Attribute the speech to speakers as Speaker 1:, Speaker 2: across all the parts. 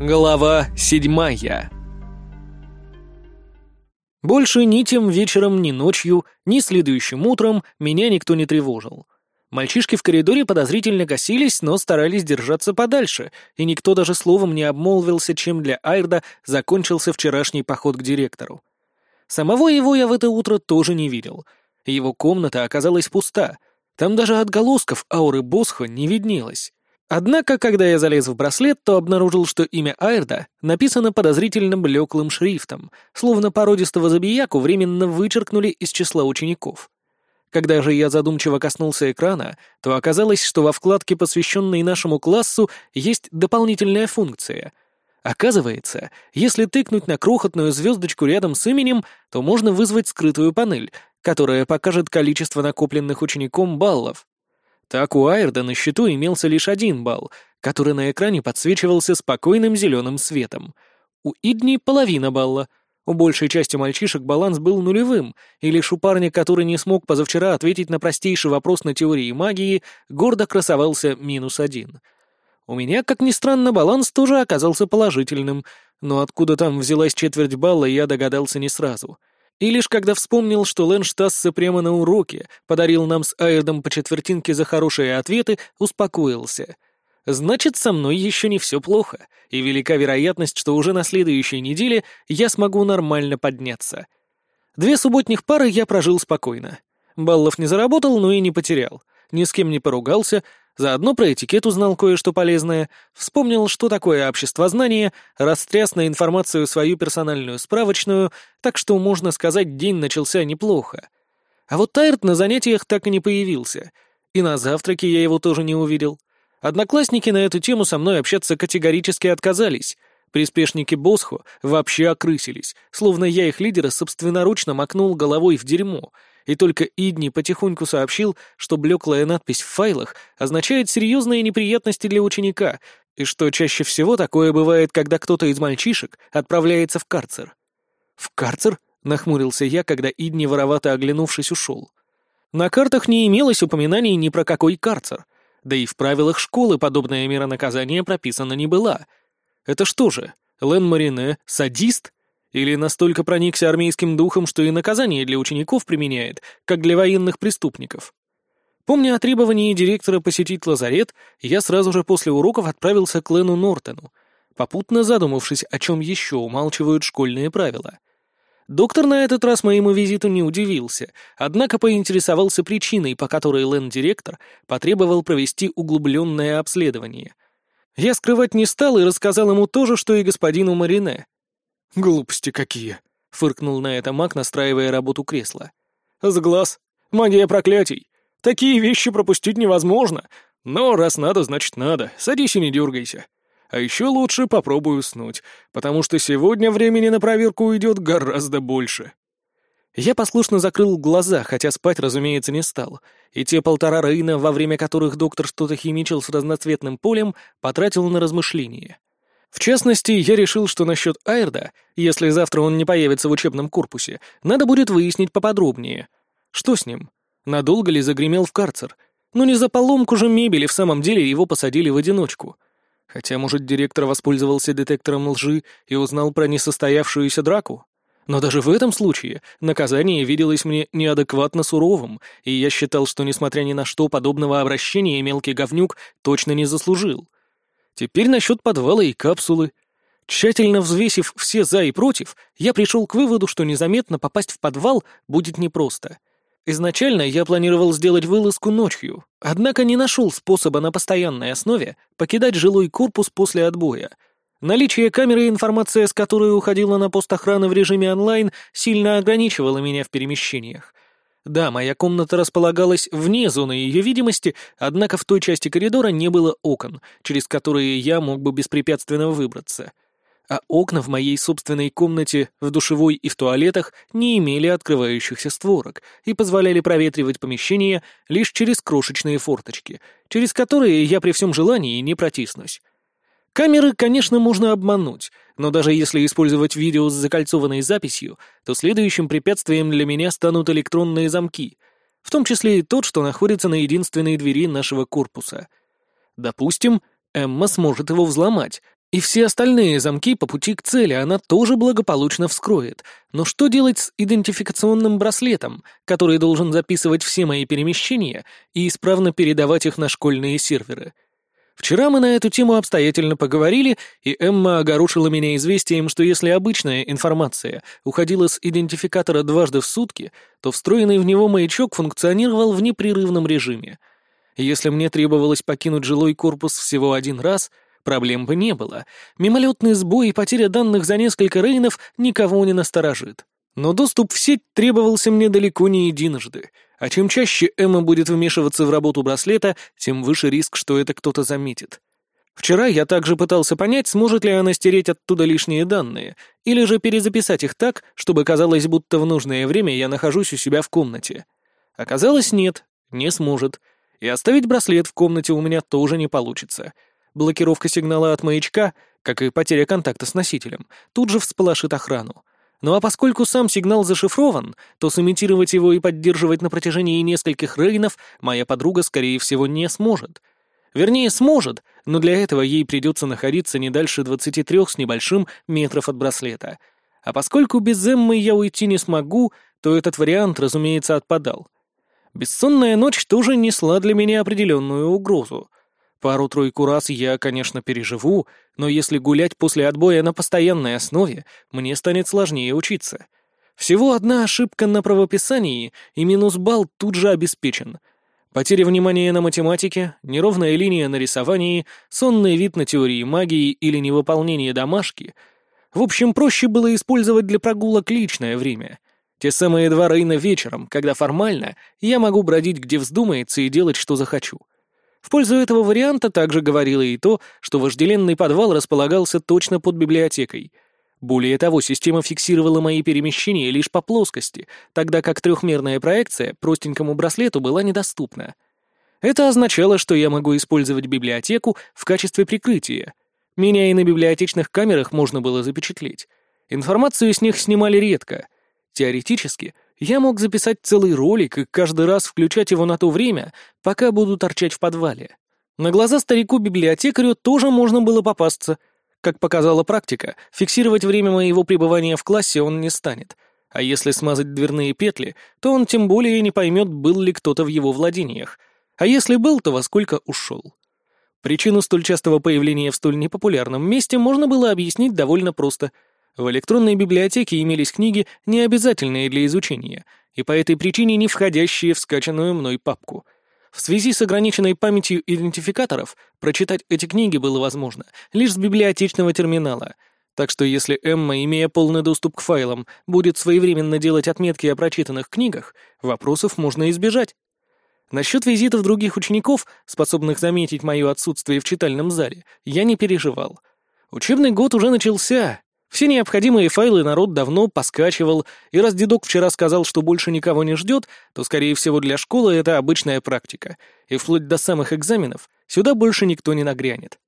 Speaker 1: Глава седьмая Больше ни тем вечером, ни ночью, ни следующим утром меня никто не тревожил. Мальчишки в коридоре подозрительно косились, но старались держаться подальше, и никто даже словом не обмолвился, чем для Айрда закончился вчерашний поход к директору. Самого его я в это утро тоже не видел. Его комната оказалась пуста. Там даже отголосков ауры Босха не виднелось. Однако, когда я залез в браслет, то обнаружил, что имя Айрда написано подозрительно блеклым шрифтом, словно породистого забияку временно вычеркнули из числа учеников. Когда же я задумчиво коснулся экрана, то оказалось, что во вкладке, посвященной нашему классу, есть дополнительная функция. Оказывается, если тыкнуть на крохотную звездочку рядом с именем, то можно вызвать скрытую панель, которая покажет количество накопленных учеником баллов. Так у Айрда на счету имелся лишь один балл, который на экране подсвечивался спокойным зеленым светом. У Идни половина балла. У большей части мальчишек баланс был нулевым, и лишь у парня, который не смог позавчера ответить на простейший вопрос на теории магии, гордо красовался минус один. У меня, как ни странно, баланс тоже оказался положительным, но откуда там взялась четверть балла, я догадался не сразу — и лишь когда вспомнил, что Лэн Штассе прямо на уроке подарил нам с Айрдом по четвертинке за хорошие ответы, успокоился. Значит, со мной еще не все плохо, и велика вероятность, что уже на следующей неделе я смогу нормально подняться. Две субботних пары я прожил спокойно. Баллов не заработал, но и не потерял. Ни с кем не поругался, Заодно про этикет узнал кое-что полезное, вспомнил, что такое общество знания, растряс на информацию свою персональную справочную, так что, можно сказать, день начался неплохо. А вот Тайрт на занятиях так и не появился, и на завтраке я его тоже не увидел. Одноклассники на эту тему со мной общаться категорически отказались. Приспешники Босхо вообще окрысились, словно я их лидера собственноручно макнул головой в дерьмо — и только Идни потихоньку сообщил, что блеклая надпись в файлах означает серьезные неприятности для ученика, и что чаще всего такое бывает, когда кто-то из мальчишек отправляется в карцер. «В карцер?» — нахмурился я, когда Идни, воровато оглянувшись, ушел. На картах не имелось упоминаний ни про какой карцер, да и в правилах школы подобная мера наказания прописана не была. Это что же, Лен Марине — садист? Или настолько проникся армейским духом, что и наказание для учеников применяет, как для военных преступников. Помня о требовании директора посетить лазарет, я сразу же после уроков отправился к Лену Нортону, попутно задумавшись, о чем еще умалчивают школьные правила. Доктор на этот раз моему визиту не удивился, однако поинтересовался причиной, по которой Лен-директор потребовал провести углубленное обследование. Я скрывать не стал и рассказал ему то же, что и господину Марине. «Глупости какие!» — фыркнул на это маг, настраивая работу кресла. «С глаз! Магия проклятий! Такие вещи пропустить невозможно! Но раз надо, значит надо. Садись и не дергайся. А еще лучше попробуй уснуть, потому что сегодня времени на проверку уйдет гораздо больше». Я послушно закрыл глаза, хотя спать, разумеется, не стал, и те полтора рейна, во время которых доктор что-то химичил с разноцветным полем, потратил на размышления. В частности, я решил, что насчет Айрда, если завтра он не появится в учебном корпусе, надо будет выяснить поподробнее. Что с ним? Надолго ли загремел в карцер? Ну не за поломку же мебели в самом деле его посадили в одиночку. Хотя, может, директор воспользовался детектором лжи и узнал про несостоявшуюся драку? Но даже в этом случае наказание виделось мне неадекватно суровым, и я считал, что, несмотря ни на что, подобного обращения мелкий говнюк точно не заслужил. Теперь насчет подвала и капсулы. Тщательно взвесив все «за» и «против», я пришел к выводу, что незаметно попасть в подвал будет непросто. Изначально я планировал сделать вылазку ночью, однако не нашел способа на постоянной основе покидать жилой корпус после отбоя. Наличие камеры и информация, с которой уходила на пост охраны в режиме онлайн, сильно ограничивало меня в перемещениях. Да, моя комната располагалась вне зоны ее видимости, однако в той части коридора не было окон, через которые я мог бы беспрепятственно выбраться. А окна в моей собственной комнате, в душевой и в туалетах не имели открывающихся створок и позволяли проветривать помещение лишь через крошечные форточки, через которые я при всем желании не протиснусь. Камеры, конечно, можно обмануть, но даже если использовать видео с закольцованной записью, то следующим препятствием для меня станут электронные замки, в том числе и тот, что находится на единственной двери нашего корпуса. Допустим, Эмма сможет его взломать, И все остальные замки по пути к цели она тоже благополучно вскроет. Но что делать с идентификационным браслетом, который должен записывать все мои перемещения и исправно передавать их на школьные серверы? Вчера мы на эту тему обстоятельно поговорили, и Эмма огорошила меня известием, что если обычная информация уходила с идентификатора дважды в сутки, то встроенный в него маячок функционировал в непрерывном режиме. Если мне требовалось покинуть жилой корпус всего один раз — Проблем бы не было. Мимолетный сбой и потеря данных за несколько рейнов никого не насторожит. Но доступ в сеть требовался мне далеко не единожды. А чем чаще Эмма будет вмешиваться в работу браслета, тем выше риск, что это кто-то заметит. Вчера я также пытался понять, сможет ли она стереть оттуда лишние данные, или же перезаписать их так, чтобы казалось, будто в нужное время я нахожусь у себя в комнате. Оказалось, нет, не сможет. И оставить браслет в комнате у меня тоже не получится — Блокировка сигнала от маячка, как и потеря контакта с носителем, тут же всполошит охрану. Ну а поскольку сам сигнал зашифрован, то сымитировать его и поддерживать на протяжении нескольких рейнов моя подруга, скорее всего, не сможет. Вернее, сможет, но для этого ей придется находиться не дальше 23 с небольшим метров от браслета. А поскольку без Эммы я уйти не смогу, то этот вариант, разумеется, отпадал. Бессонная ночь тоже несла для меня определенную угрозу — Пару-тройку раз я, конечно, переживу, но если гулять после отбоя на постоянной основе, мне станет сложнее учиться. Всего одна ошибка на правописании, и минус балл тут же обеспечен. Потеря внимания на математике, неровная линия на рисовании, сонный вид на теории магии или невыполнение домашки. В общем, проще было использовать для прогулок личное время. Те самые два рейна вечером, когда формально я могу бродить где вздумается и делать, что захочу. В пользу этого варианта также говорило и то, что вожделенный подвал располагался точно под библиотекой. Более того, система фиксировала мои перемещения лишь по плоскости, тогда как трехмерная проекция простенькому браслету была недоступна. Это означало, что я могу использовать библиотеку в качестве прикрытия. Меня и на библиотечных камерах можно было запечатлеть. Информацию с них снимали редко. Теоретически, я мог записать целый ролик и каждый раз включать его на то время, пока буду торчать в подвале. На глаза старику-библиотекарю тоже можно было попасться. Как показала практика, фиксировать время моего пребывания в классе он не станет. А если смазать дверные петли, то он тем более не поймет, был ли кто-то в его владениях. А если был, то во сколько ушел. Причину столь частого появления в столь непопулярном месте можно было объяснить довольно просто — в электронной библиотеке имелись книги, не обязательные для изучения, и по этой причине не входящие в скачанную мной папку. В связи с ограниченной памятью идентификаторов прочитать эти книги было возможно лишь с библиотечного терминала, так что если Эмма, имея полный доступ к файлам, будет своевременно делать отметки о прочитанных книгах, вопросов можно избежать. Насчет визитов других учеников, способных заметить мое отсутствие в читальном зале, я не переживал. Учебный год уже начался, все необходимые файлы народ давно поскачивал, и раз дедок вчера сказал, что больше никого не ждет, то, скорее всего, для школы это обычная практика, и вплоть до самых экзаменов сюда больше никто не нагрянет.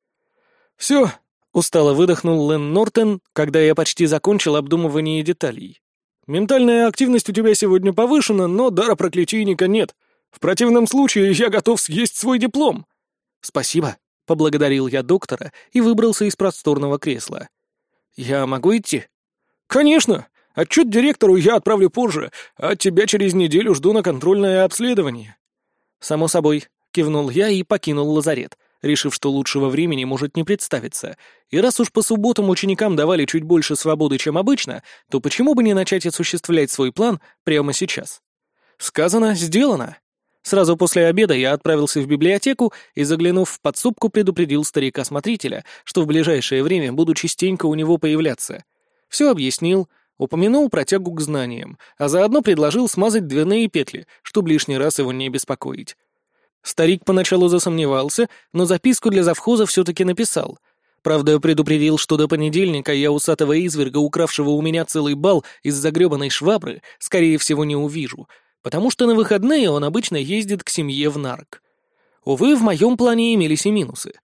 Speaker 1: «Все», — устало выдохнул Лэн Нортон, когда я почти закончил обдумывание деталей. «Ментальная активность у тебя сегодня повышена, но дара проклятийника нет. В противном случае я готов съесть свой диплом». «Спасибо», — поблагодарил я доктора и выбрался из просторного кресла. «Я могу идти?» «Конечно! Отчет директору я отправлю позже, а тебя через неделю жду на контрольное обследование». «Само собой», — кивнул я и покинул лазарет, решив, что лучшего времени может не представиться. И раз уж по субботам ученикам давали чуть больше свободы, чем обычно, то почему бы не начать осуществлять свой план прямо сейчас? Сказано, сделано. Сразу после обеда я отправился в библиотеку и, заглянув в подсобку, предупредил старика-смотрителя, что в ближайшее время буду частенько у него появляться. Все объяснил, упомянул про тягу к знаниям, а заодно предложил смазать дверные петли, чтобы лишний раз его не беспокоить. Старик поначалу засомневался, но записку для завхоза все-таки написал. Правда, предупредил, что до понедельника я усатого изверга, укравшего у меня целый бал из загребанной швабры, скорее всего, не увижу — потому что на выходные он обычно ездит к семье в Нарк. Увы, в моем плане имелись и минусы.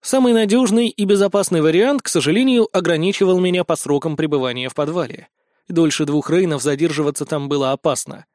Speaker 1: Самый надежный и безопасный вариант, к сожалению, ограничивал меня по срокам пребывания в подвале. Дольше двух рейнов задерживаться там было опасно.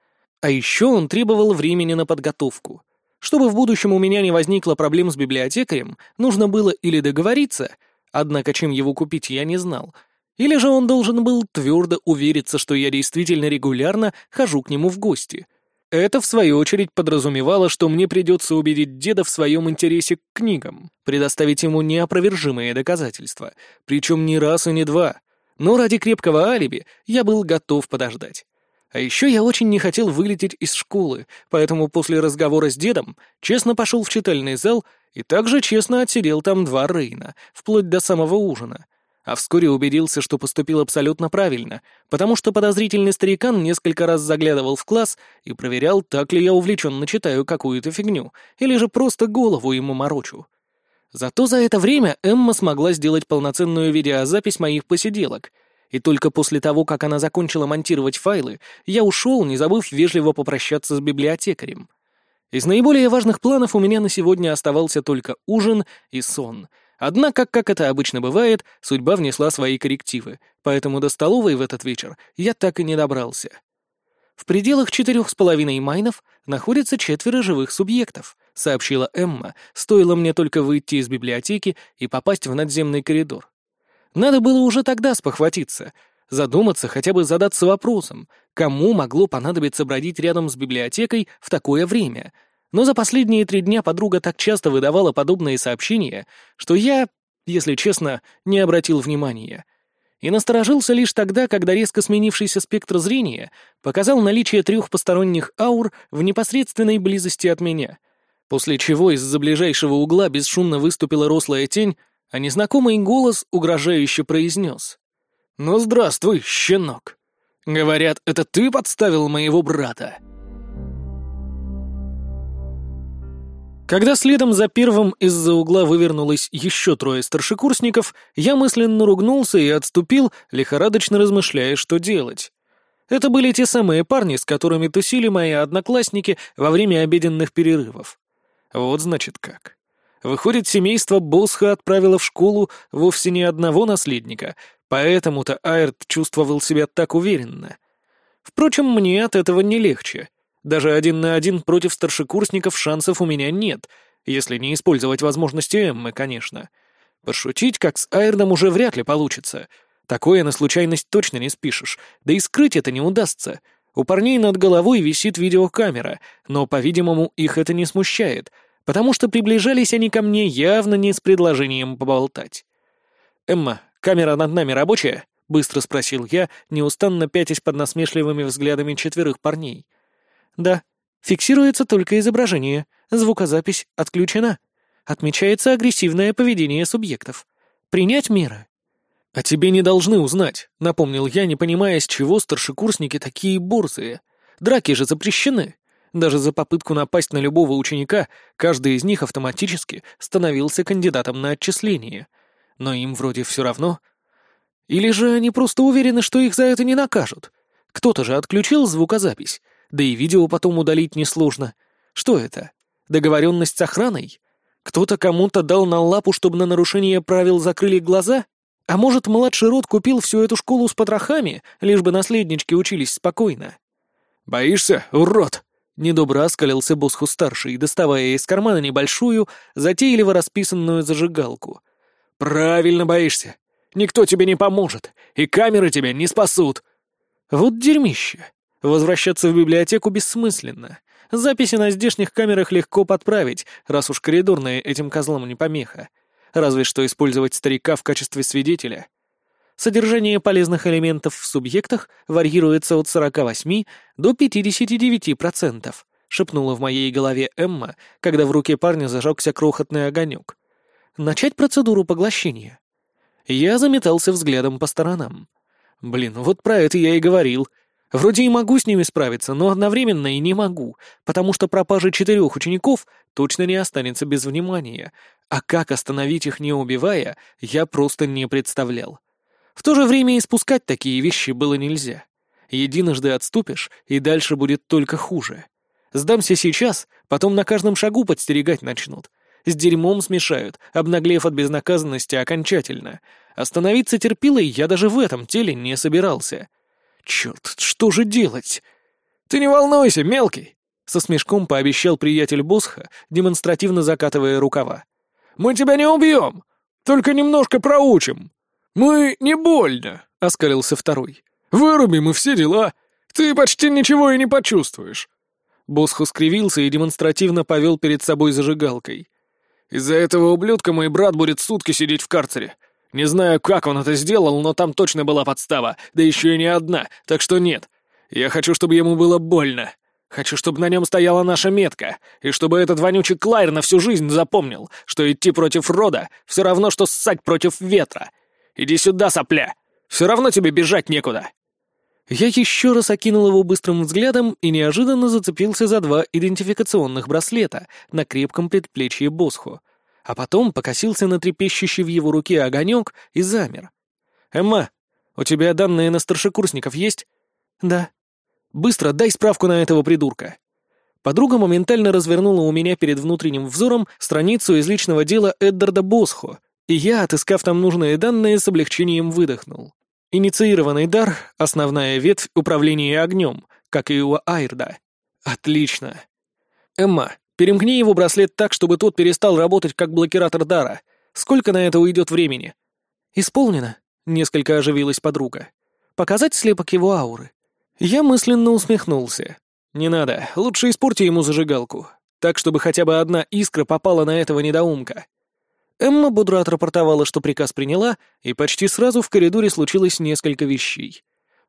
Speaker 1: А еще он требовал времени на подготовку. Чтобы в будущем у меня не возникло проблем с библиотекарем, нужно было или договориться, Однако чем его купить, я не знал. Или же он должен был твердо увериться, что я действительно регулярно хожу к нему в гости. Это, в свою очередь, подразумевало, что мне придется убедить деда в своем интересе к книгам, предоставить ему неопровержимые доказательства, причем не раз и не два. Но ради крепкого алиби я был готов подождать. А еще я очень не хотел вылететь из школы, поэтому после разговора с дедом честно пошел в читальный зал и также честно отсидел там два Рейна, вплоть до самого ужина, а вскоре убедился, что поступил абсолютно правильно, потому что подозрительный старикан несколько раз заглядывал в класс и проверял, так ли я увлеченно читаю какую-то фигню, или же просто голову ему морочу. Зато за это время Эмма смогла сделать полноценную видеозапись моих посиделок, и только после того, как она закончила монтировать файлы, я ушел, не забыв вежливо попрощаться с библиотекарем. Из наиболее важных планов у меня на сегодня оставался только ужин и сон — Однако, как это обычно бывает, судьба внесла свои коррективы, поэтому до столовой в этот вечер я так и не добрался. В пределах четырех с половиной майнов находится четверо живых субъектов, сообщила Эмма, стоило мне только выйти из библиотеки и попасть в надземный коридор. Надо было уже тогда спохватиться, задуматься, хотя бы задаться вопросом, кому могло понадобиться бродить рядом с библиотекой в такое время — но за последние три дня подруга так часто выдавала подобные сообщения, что я, если честно, не обратил внимания. И насторожился лишь тогда, когда резко сменившийся спектр зрения показал наличие трех посторонних аур в непосредственной близости от меня, после чего из-за ближайшего угла бесшумно выступила рослая тень, а незнакомый голос угрожающе произнес. «Ну здравствуй, щенок! Говорят, это ты подставил моего брата!» Когда следом за первым из-за угла вывернулось еще трое старшекурсников, я мысленно ругнулся и отступил, лихорадочно размышляя, что делать. Это были те самые парни, с которыми тусили мои одноклассники во время обеденных перерывов. Вот значит как. Выходит, семейство Босха отправило в школу вовсе не одного наследника, поэтому-то Айрт чувствовал себя так уверенно. Впрочем, мне от этого не легче. Даже один на один против старшекурсников шансов у меня нет, если не использовать возможности Эммы, конечно. Пошутить, как с Айрном, уже вряд ли получится. Такое на случайность точно не спишешь, да и скрыть это не удастся. У парней над головой висит видеокамера, но, по-видимому, их это не смущает, потому что приближались они ко мне явно не с предложением поболтать. «Эмма, камера над нами рабочая?» — быстро спросил я, неустанно пятясь под насмешливыми взглядами четверых парней. Да, фиксируется только изображение, звукозапись отключена. Отмечается агрессивное поведение субъектов. Принять меры. «А тебе не должны узнать», — напомнил я, не понимая, с чего старшекурсники такие борзые. Драки же запрещены. Даже за попытку напасть на любого ученика каждый из них автоматически становился кандидатом на отчисление. Но им вроде все равно. Или же они просто уверены, что их за это не накажут. Кто-то же отключил звукозапись, да и видео потом удалить несложно. Что это? Договоренность с охраной? Кто-то кому-то дал на лапу, чтобы на нарушение правил закрыли глаза? А может, младший род купил всю эту школу с потрохами, лишь бы наследнички учились спокойно? «Боишься, урод?» — недобро оскалился Босху-старший, доставая из кармана небольшую, затейливо расписанную зажигалку. «Правильно боишься. Никто тебе не поможет, и камеры тебя не спасут». «Вот дерьмище. Возвращаться в библиотеку бессмысленно. Записи на здешних камерах легко подправить, раз уж коридорные этим козлам не помеха. Разве что использовать старика в качестве свидетеля. Содержание полезных элементов в субъектах варьируется от 48 до 59%, шепнула в моей голове Эмма, когда в руке парня зажегся крохотный огонек. Начать процедуру поглощения. Я заметался взглядом по сторонам. Блин, вот про это я и говорил — Вроде и могу с ними справиться, но одновременно и не могу, потому что пропажа четырех учеников точно не останется без внимания, а как остановить их не убивая, я просто не представлял. В то же время испускать такие вещи было нельзя. Единожды отступишь, и дальше будет только хуже. Сдамся сейчас, потом на каждом шагу подстерегать начнут. С дерьмом смешают, обнаглев от безнаказанности окончательно. Остановиться терпилой я даже в этом теле не собирался. Черт, что же делать? Ты не волнуйся, мелкий! Со смешком пообещал приятель Босха, демонстративно закатывая рукава. «Мы тебя не убьем!
Speaker 2: Только немножко проучим». «Мы не больно», — оскалился второй. «Вырубим и все дела. Ты почти ничего и не почувствуешь».
Speaker 1: Босху скривился и демонстративно повел перед собой зажигалкой.
Speaker 2: «Из-за этого ублюдка мой брат будет сутки сидеть в карцере. Не знаю, как он это сделал, но там точно была подстава, да еще и не одна, так что нет. Я хочу, чтобы ему было больно. Хочу, чтобы на нем стояла наша метка, и чтобы этот вонючий Клайр на всю жизнь запомнил, что идти против рода — все равно, что ссать против ветра. Иди сюда, сопля! Все равно тебе бежать некуда!»
Speaker 1: Я еще раз окинул его быстрым взглядом и неожиданно зацепился за два идентификационных браслета на крепком предплечье Босху, а потом покосился на трепещущий в его руке огонек и замер. «Эмма, у тебя данные на старшекурсников есть?»
Speaker 3: «Да»,
Speaker 1: Быстро дай справку на этого придурка». Подруга моментально развернула у меня перед внутренним взором страницу из личного дела Эддарда Босхо, и я, отыскав там нужные данные, с облегчением выдохнул. Инициированный дар — основная ветвь управления огнем, как и у Айрда. Отлично. Эмма, перемкни его браслет так, чтобы тот перестал работать как блокиратор дара. Сколько на это уйдет времени?
Speaker 3: Исполнено. Несколько оживилась подруга. Показать слепок его ауры.
Speaker 1: Я мысленно усмехнулся. «Не надо, лучше испорти ему зажигалку, так, чтобы хотя бы одна искра попала на этого недоумка». Эмма бодро отрапортовала, что приказ приняла, и почти сразу в коридоре случилось несколько вещей.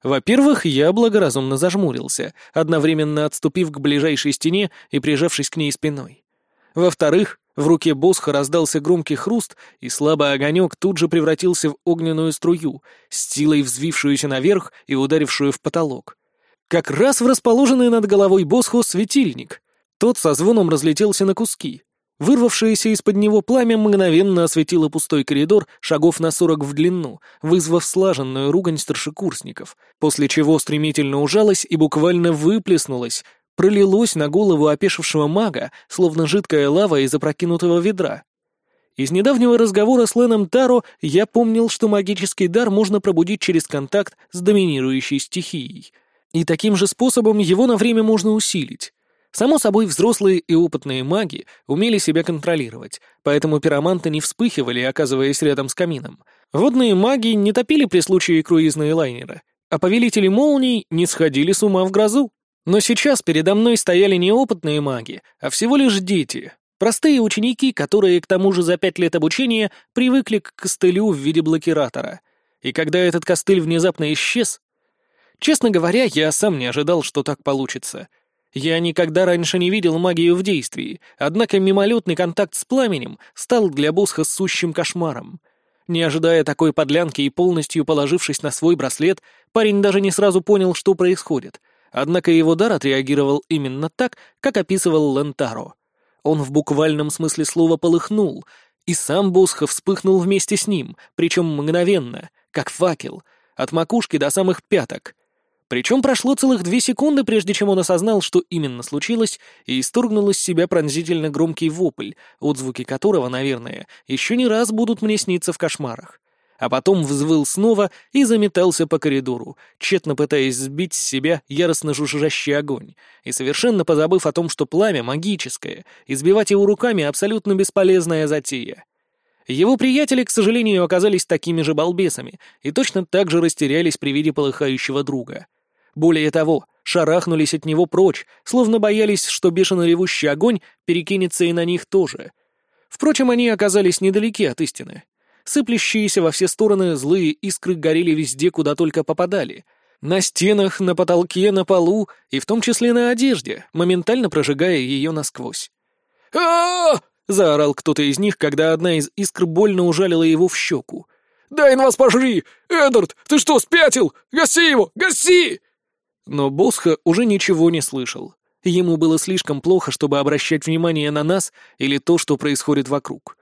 Speaker 1: Во-первых, я благоразумно зажмурился, одновременно отступив к ближайшей стене и прижавшись к ней спиной. Во-вторых, в руке Босха раздался громкий хруст, и слабый огонек тут же превратился в огненную струю, с силой взвившуюся наверх и ударившую в потолок. Как раз в расположенный над головой Босхо светильник. Тот со звоном разлетелся на куски. Вырвавшееся из-под него пламя мгновенно осветило пустой коридор шагов на сорок в длину, вызвав слаженную ругань старшекурсников, после чего стремительно ужалась и буквально выплеснулась, пролилось на голову опешившего мага, словно жидкая лава из опрокинутого ведра. Из недавнего разговора с Леном Таро я помнил, что магический дар можно пробудить через контакт с доминирующей стихией. И таким же способом его на время можно усилить. Само собой, взрослые и опытные маги умели себя контролировать, поэтому пироманты не вспыхивали, оказываясь рядом с камином. Водные маги не топили при случае круизные лайнеры, а повелители молний не сходили с ума в грозу. Но сейчас передо мной стояли не опытные маги, а всего лишь дети, простые ученики, которые к тому же за пять лет обучения привыкли к костылю в виде блокиратора. И когда этот костыль внезапно исчез... Честно говоря, я сам не ожидал, что так получится. Я никогда раньше не видел магию в действии, однако мимолетный контакт с пламенем стал для Босха сущим кошмаром. Не ожидая такой подлянки и полностью положившись на свой браслет, парень даже не сразу понял, что происходит — Однако его дар отреагировал именно так, как описывал Лентаро. Он в буквальном смысле слова полыхнул, и сам Босха вспыхнул вместе с ним, причем мгновенно, как факел, от макушки до самых пяток. Причем прошло целых две секунды, прежде чем он осознал, что именно случилось, и исторгнул из себя пронзительно громкий вопль, отзвуки которого, наверное, еще не раз будут мне сниться в кошмарах а потом взвыл снова и заметался по коридору, тщетно пытаясь сбить с себя яростно жужжащий огонь, и совершенно позабыв о том, что пламя магическое, избивать его руками абсолютно бесполезная затея. Его приятели, к сожалению, оказались такими же балбесами и точно так же растерялись при виде полыхающего друга. Более того, шарахнулись от него прочь, словно боялись, что бешено ревущий огонь перекинется и на них тоже. Впрочем, они оказались недалеки от истины. Сыплющиеся во все стороны злые искры горели везде, куда только попадали. На стенах, на потолке, на полу и в том числе на одежде, моментально прожигая ее насквозь. а заорал кто-то из них, когда одна из искр больно ужалила его в щеку.
Speaker 2: «Дай нас пожри! Эдвард, ты что, спятил? Гаси его! Гаси!»
Speaker 1: Но Босха уже ничего не слышал. Ему было слишком плохо, чтобы обращать внимание на нас или то, что происходит вокруг.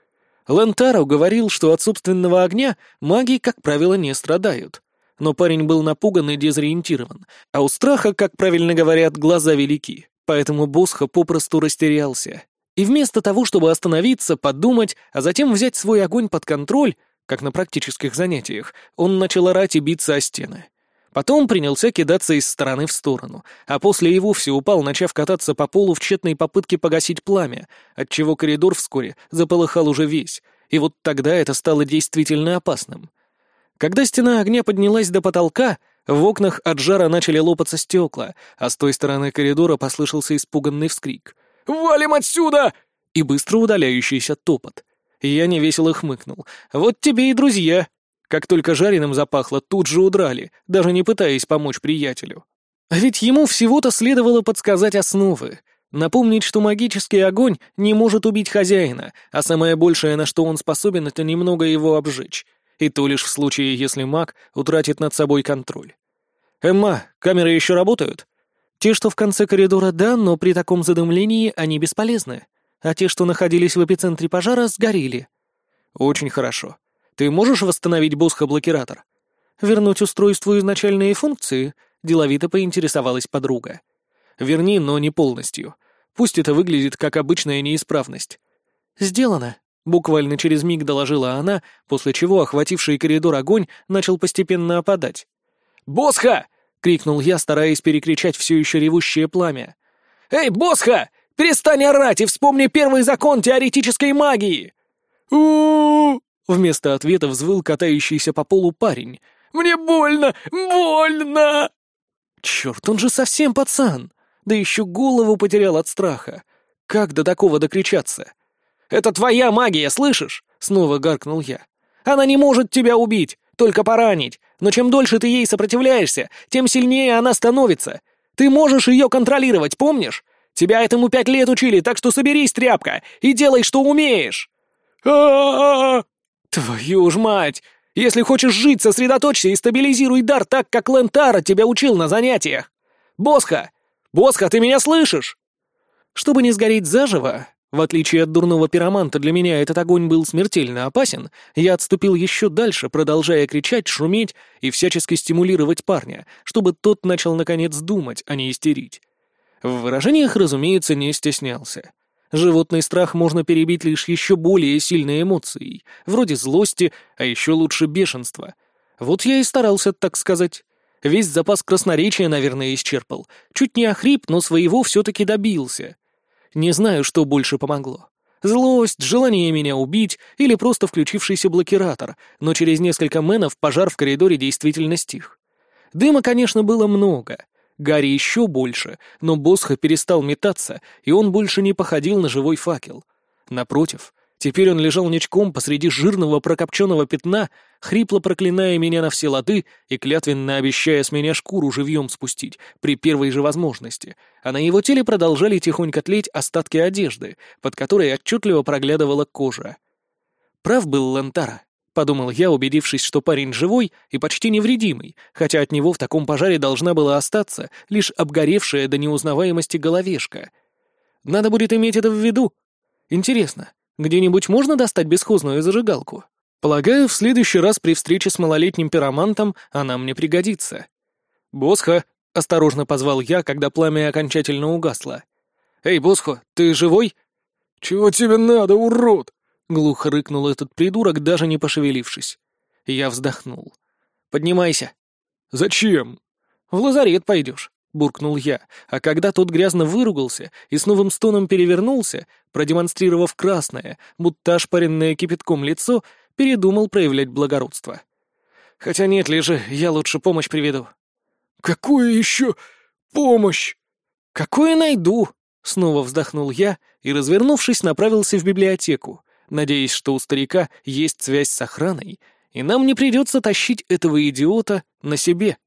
Speaker 1: Лентаро говорил, что от собственного огня маги, как правило, не страдают. Но парень был напуган и дезориентирован, а у страха, как правильно говорят, глаза велики, поэтому Босха попросту растерялся. И вместо того, чтобы остановиться, подумать, а затем взять свой огонь под контроль, как на практических занятиях, он начал орать и биться о стены. Потом принялся кидаться из стороны в сторону, а после и вовсе упал, начав кататься по полу в тщетной попытке погасить пламя, отчего коридор вскоре заполыхал уже весь, и вот тогда это стало действительно опасным. Когда стена огня поднялась до потолка, в окнах от жара начали лопаться стекла, а с той стороны коридора послышался испуганный вскрик.
Speaker 2: «Валим отсюда!»
Speaker 1: и быстро удаляющийся топот. Я невесело хмыкнул. «Вот тебе и друзья!» Как только жареным запахло, тут же удрали, даже не пытаясь помочь приятелю. А ведь ему всего-то следовало подсказать основы. Напомнить, что магический огонь не может убить хозяина, а самое большее, на что он способен, это немного его обжечь. И то лишь в случае, если маг утратит над собой контроль. «Эмма, камеры еще работают?» «Те, что в конце коридора, да, но при таком задымлении они бесполезны. А те, что находились в эпицентре пожара, сгорели». «Очень хорошо. Ты можешь восстановить Босха-блокиратор?» «Вернуть устройству изначальные функции?» — деловито поинтересовалась подруга. «Верни, но не полностью. Пусть это выглядит как обычная неисправность». «Сделано», — буквально через миг доложила она, после чего охвативший коридор огонь начал постепенно опадать.
Speaker 2: «Босха!» — крикнул я, стараясь перекричать все еще ревущее пламя. «Эй, Босха! Перестань орать и вспомни первый закон теоретической магии!»
Speaker 1: Вместо ответа взвыл катающийся по полу парень.
Speaker 2: «Мне больно! Больно!»
Speaker 1: Черт, он же совсем пацан! Да еще голову потерял от страха. Как до такого докричаться?
Speaker 2: «Это твоя магия, слышишь?» — снова гаркнул я. «Она не может тебя убить, только поранить. Но чем дольше ты ей сопротивляешься, тем сильнее она становится. Ты можешь ее контролировать, помнишь? Тебя этому пять лет учили, так что соберись, тряпка, и делай, что умеешь!» а Твою ж мать! Если хочешь жить, сосредоточься и стабилизируй дар так, как Лентара тебя учил на занятиях. Босха! Босха, ты меня слышишь?»
Speaker 1: Чтобы не сгореть заживо, в отличие от дурного пироманта, для меня этот огонь был смертельно опасен, я отступил еще дальше, продолжая кричать, шуметь и всячески стимулировать парня, чтобы тот начал наконец думать, а не истерить. В выражениях, разумеется, не стеснялся. Животный страх можно перебить лишь еще более сильной эмоцией, вроде злости, а еще лучше бешенства. Вот я и старался, так сказать. Весь запас красноречия, наверное, исчерпал. Чуть не охрип, но своего все-таки добился. Не знаю, что больше помогло. Злость, желание меня убить или просто включившийся блокиратор, но через несколько мэнов пожар в коридоре действительно стих. Дыма, конечно, было много, Гарри еще больше, но Босха перестал метаться, и он больше не походил на живой факел. Напротив, теперь он лежал ничком посреди жирного прокопченного пятна, хрипло проклиная меня на все лады и клятвенно обещая с меня шкуру живьем спустить при первой же возможности, а на его теле продолжали тихонько тлеть остатки одежды, под которой отчетливо проглядывала кожа. Прав был Лентара. — подумал я, убедившись, что парень живой и почти невредимый, хотя от него в таком пожаре должна была остаться лишь обгоревшая до неузнаваемости головешка. Надо будет иметь это в виду. Интересно, где-нибудь можно достать бесхозную зажигалку? Полагаю, в следующий раз при встрече с малолетним пиромантом она мне пригодится. «Босха!» — осторожно позвал я, когда пламя окончательно угасло. «Эй, Босхо, ты живой?»
Speaker 2: «Чего тебе надо, урод?»
Speaker 1: Глухо рыкнул этот придурок, даже не пошевелившись. Я вздохнул. «Поднимайся».
Speaker 2: «Зачем?»
Speaker 1: «В лазарет пойдешь», — буркнул я, а когда тот грязно выругался и с новым стоном перевернулся, продемонстрировав красное, будто ошпаренное кипятком лицо, передумал проявлять благородство. «Хотя нет, лежи, я лучше помощь приведу».
Speaker 2: «Какую еще помощь?»
Speaker 1: «Какую найду?» — снова вздохнул я и, развернувшись, направился в библиотеку, надеясь, что у старика есть связь с охраной, и нам не придется тащить этого идиота на себе.